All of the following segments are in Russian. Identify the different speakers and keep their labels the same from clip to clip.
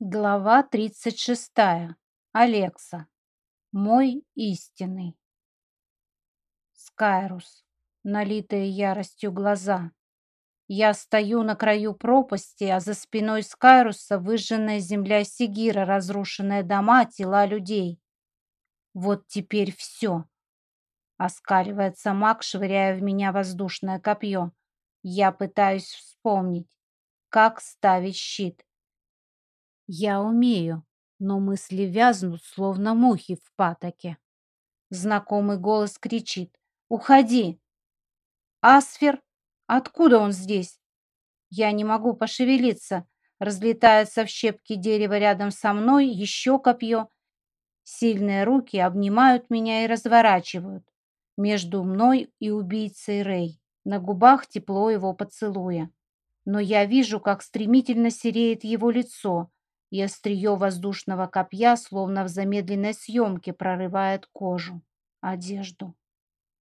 Speaker 1: Глава 36. Алекса. Мой истинный. Скайрус. Налитые яростью глаза. Я стою на краю пропасти, а за спиной Скайруса выжженная земля Сигира, разрушенные дома, тела людей. Вот теперь все. Оскаливается маг, швыряя в меня воздушное копье. Я пытаюсь вспомнить, как ставить щит. Я умею, но мысли вязнут, словно мухи в патоке. Знакомый голос кричит «Уходи!» «Асфер? Откуда он здесь?» Я не могу пошевелиться. Разлетается в щепки дерева рядом со мной еще копье. Сильные руки обнимают меня и разворачивают. Между мной и убийцей Рэй. На губах тепло его поцелуя. Но я вижу, как стремительно сереет его лицо, и острие воздушного копья, словно в замедленной съемке, прорывает кожу, одежду.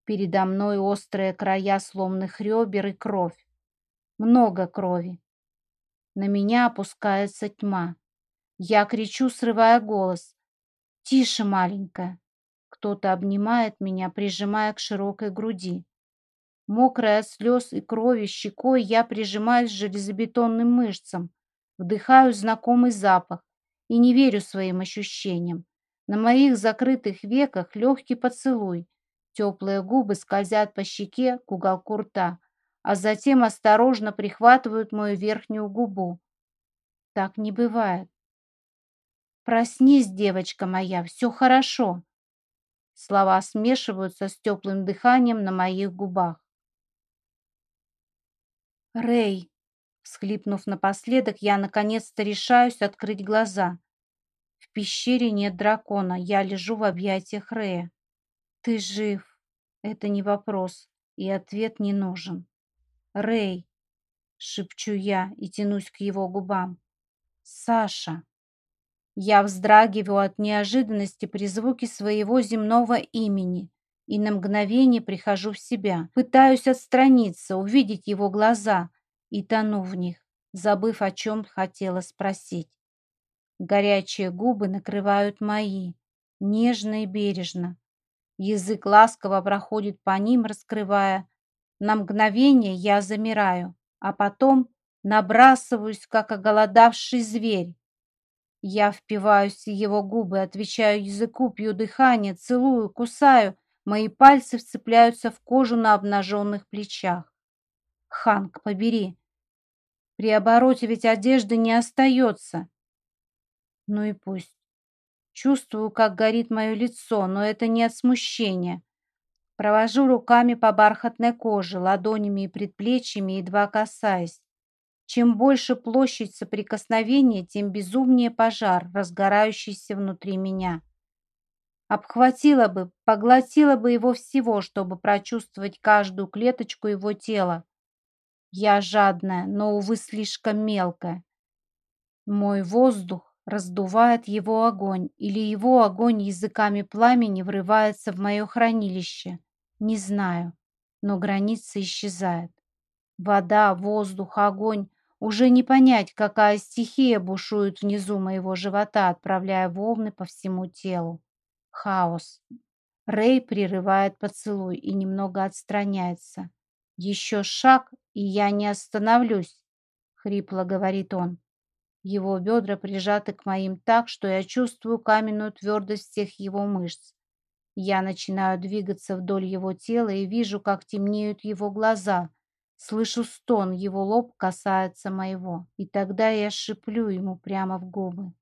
Speaker 1: Передо мной острые края сломанных ребер и кровь. Много крови. На меня опускается тьма. Я кричу, срывая голос. «Тише, маленькая!» Кто-то обнимает меня, прижимая к широкой груди. Мокрая от слез и крови щекой, я прижимаюсь к железобетонным мышцам, Вдыхаю знакомый запах и не верю своим ощущениям. На моих закрытых веках легкий поцелуй. Теплые губы скользят по щеке к уголку рта, а затем осторожно прихватывают мою верхнюю губу. Так не бывает. «Проснись, девочка моя, все хорошо!» Слова смешиваются с теплым дыханием на моих губах. «Рэй!» Всхлипнув напоследок, я наконец-то решаюсь открыть глаза. В пещере нет дракона, я лежу в объятиях Рея. «Ты жив!» Это не вопрос, и ответ не нужен. «Рэй!» — шепчу я и тянусь к его губам. «Саша!» Я вздрагиваю от неожиданности при звуке своего земного имени и на мгновение прихожу в себя. Пытаюсь отстраниться, увидеть его глаза, и тону в них, забыв, о чем хотела спросить. Горячие губы накрывают мои, нежно и бережно. Язык ласково проходит по ним, раскрывая. На мгновение я замираю, а потом набрасываюсь, как оголодавший зверь. Я впиваюсь в его губы, отвечаю языку, пью дыхание, целую, кусаю. Мои пальцы вцепляются в кожу на обнаженных плечах. Ханк, побери. При обороте ведь одежды не остается. Ну и пусть. Чувствую, как горит мое лицо, но это не от смущения. Провожу руками по бархатной коже, ладонями и предплечьями, едва касаясь. Чем больше площадь соприкосновения, тем безумнее пожар, разгорающийся внутри меня. Обхватила бы, поглотила бы его всего, чтобы прочувствовать каждую клеточку его тела, я жадная, но, увы, слишком мелкая. Мой воздух раздувает его огонь, или его огонь языками пламени врывается в мое хранилище. Не знаю, но граница исчезает. Вода, воздух, огонь. Уже не понять, какая стихия бушует внизу моего живота, отправляя волны по всему телу. Хаос. Рэй прерывает поцелуй и немного отстраняется. Еще шаг, и я не остановлюсь, хрипло говорит он. Его бедра прижаты к моим так, что я чувствую каменную твердость всех его мышц. Я начинаю двигаться вдоль его тела и вижу, как темнеют его глаза. Слышу стон, его лоб касается моего. И тогда я шиплю ему прямо в губы.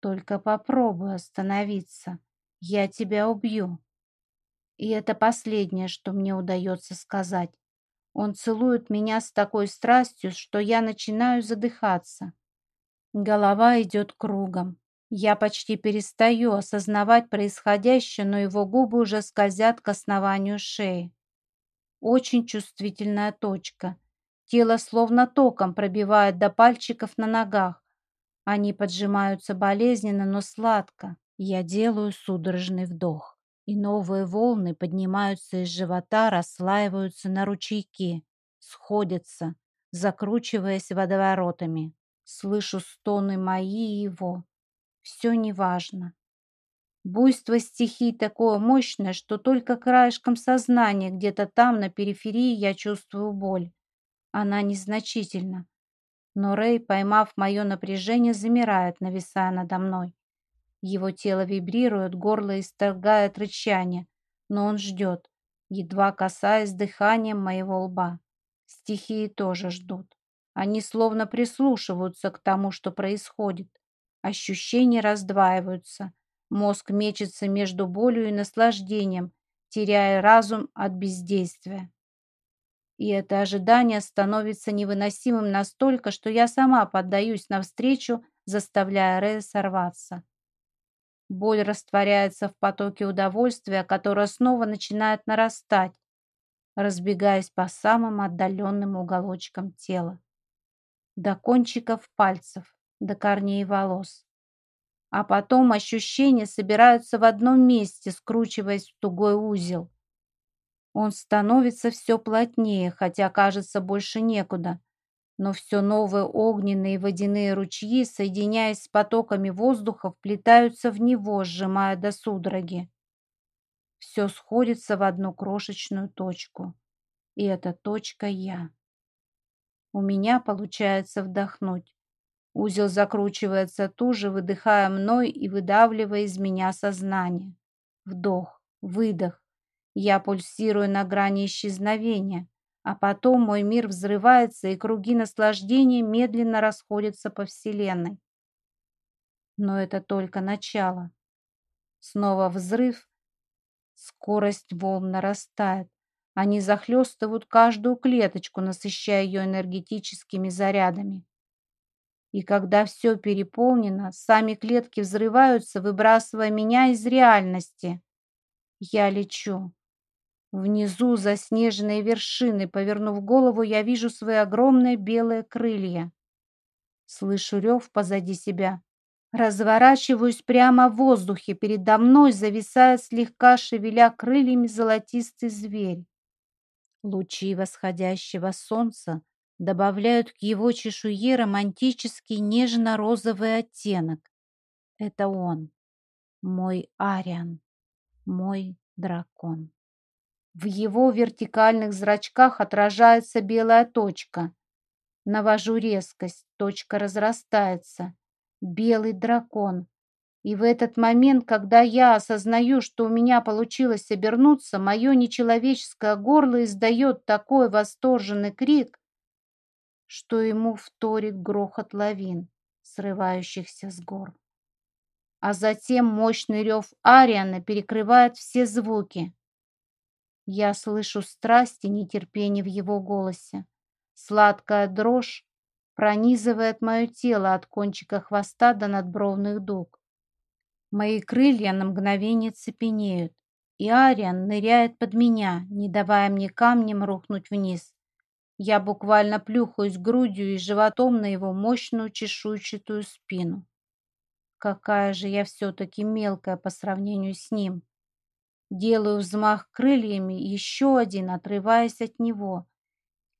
Speaker 1: Только попробуй остановиться. Я тебя убью. И это последнее, что мне удается сказать. Он целует меня с такой страстью, что я начинаю задыхаться. Голова идет кругом. Я почти перестаю осознавать происходящее, но его губы уже скользят к основанию шеи. Очень чувствительная точка. Тело словно током пробивает до пальчиков на ногах. Они поджимаются болезненно, но сладко. Я делаю судорожный вдох и новые волны поднимаются из живота, расслаиваются на ручейки, сходятся, закручиваясь водоворотами. Слышу стоны мои и его. Все неважно. Буйство стихий такое мощное, что только краешком сознания где-то там, на периферии, я чувствую боль. Она незначительна. Но Рэй, поймав мое напряжение, замирает, нависая надо мной. Его тело вибрирует, горло исторгает рычание, но он ждет, едва касаясь дыханием моего лба. Стихии тоже ждут. Они словно прислушиваются к тому, что происходит. Ощущения раздваиваются. Мозг мечется между болью и наслаждением, теряя разум от бездействия. И это ожидание становится невыносимым настолько, что я сама поддаюсь навстречу, заставляя Рэя сорваться. Боль растворяется в потоке удовольствия, которое снова начинает нарастать, разбегаясь по самым отдаленным уголочкам тела. До кончиков пальцев, до корней волос. А потом ощущения собираются в одном месте, скручиваясь в тугой узел. Он становится все плотнее, хотя, кажется, больше некуда но все новые огненные и водяные ручьи, соединяясь с потоками воздуха, вплетаются в него, сжимая до судороги. Все сходится в одну крошечную точку. И эта точка я. У меня получается вдохнуть. Узел закручивается туже, выдыхая мной и выдавливая из меня сознание. Вдох, выдох. Я пульсирую на грани исчезновения. А потом мой мир взрывается, и круги наслаждения медленно расходятся по Вселенной. Но это только начало. Снова взрыв. Скорость волн нарастает. Они захлестывают каждую клеточку, насыщая ее энергетическими зарядами. И когда все переполнено, сами клетки взрываются, выбрасывая меня из реальности. Я лечу. Внизу заснеженные вершины, повернув голову, я вижу свои огромные белые крылья. Слышу рев позади себя. Разворачиваюсь прямо в воздухе. Передо мной зависает слегка шевеля крыльями золотистый зверь. Лучи восходящего солнца добавляют к его чешуе романтический нежно-розовый оттенок. Это он, мой Ариан, мой дракон. В его вертикальных зрачках отражается белая точка. Навожу резкость, точка разрастается. Белый дракон. И в этот момент, когда я осознаю, что у меня получилось обернуться, мое нечеловеческое горло издает такой восторженный крик, что ему вторит грохот лавин, срывающихся с гор. А затем мощный рев Ариана перекрывает все звуки. Я слышу страсть и нетерпение в его голосе. Сладкая дрожь пронизывает мое тело от кончика хвоста до надбровных дуг. Мои крылья на мгновение цепенеют, и Ариан ныряет под меня, не давая мне камнем рухнуть вниз. Я буквально плюхаюсь грудью и животом на его мощную чешуйчатую спину. Какая же я все-таки мелкая по сравнению с ним. Делаю взмах крыльями, еще один, отрываясь от него.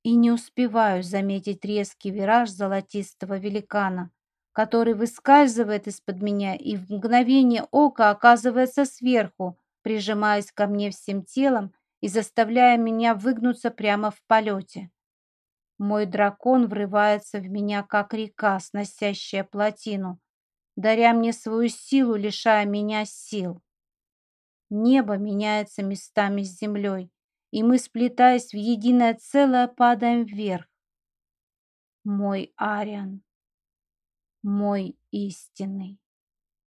Speaker 1: И не успеваю заметить резкий вираж золотистого великана, который выскальзывает из-под меня и в мгновение ока оказывается сверху, прижимаясь ко мне всем телом и заставляя меня выгнуться прямо в полете. Мой дракон врывается в меня, как река, сносящая плотину, даря мне свою силу, лишая меня сил. Небо меняется местами с землей, и мы, сплетаясь в единое целое, падаем вверх. Мой Ариан, мой истинный.